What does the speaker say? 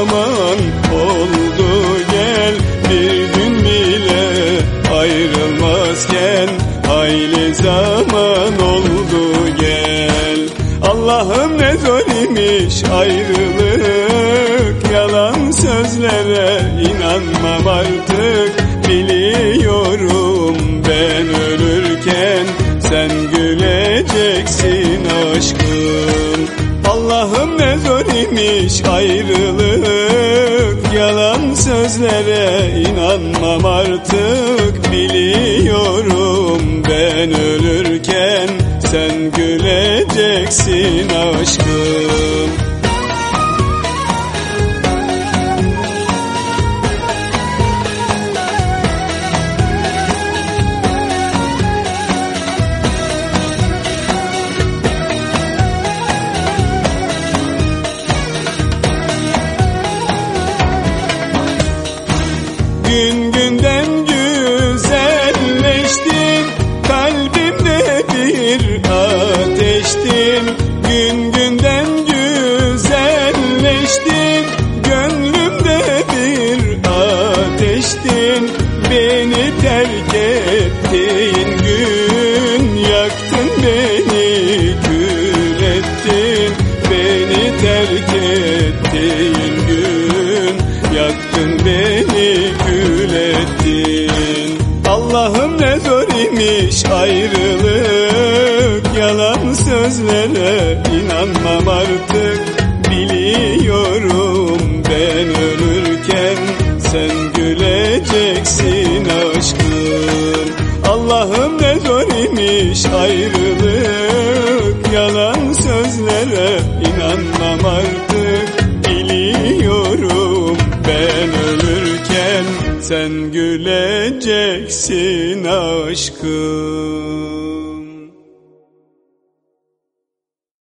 zaman oldu gel. Bir gün bile ayrılmazken Hayli zaman oldu gel. Allah'ım ne zor imiş ayrılık. Yalan sözlere inanmam artık. Biliyorum ben ölürken sen güleceksin aşkım. Allah'ım ne zor imiş ayrılık sözlere inanmam artık. Biliyorum ben ölürken sen güleceksin aşkım Yaktın beni kül ettin. Allah'ım ne zor imiş ayrılık. Yalan sözlere inanmam artık. Biliyorum ben ölürken sen güleceksin aşkım. Allah'ım ne zor imiş ayrılık sen güleceksin aşkım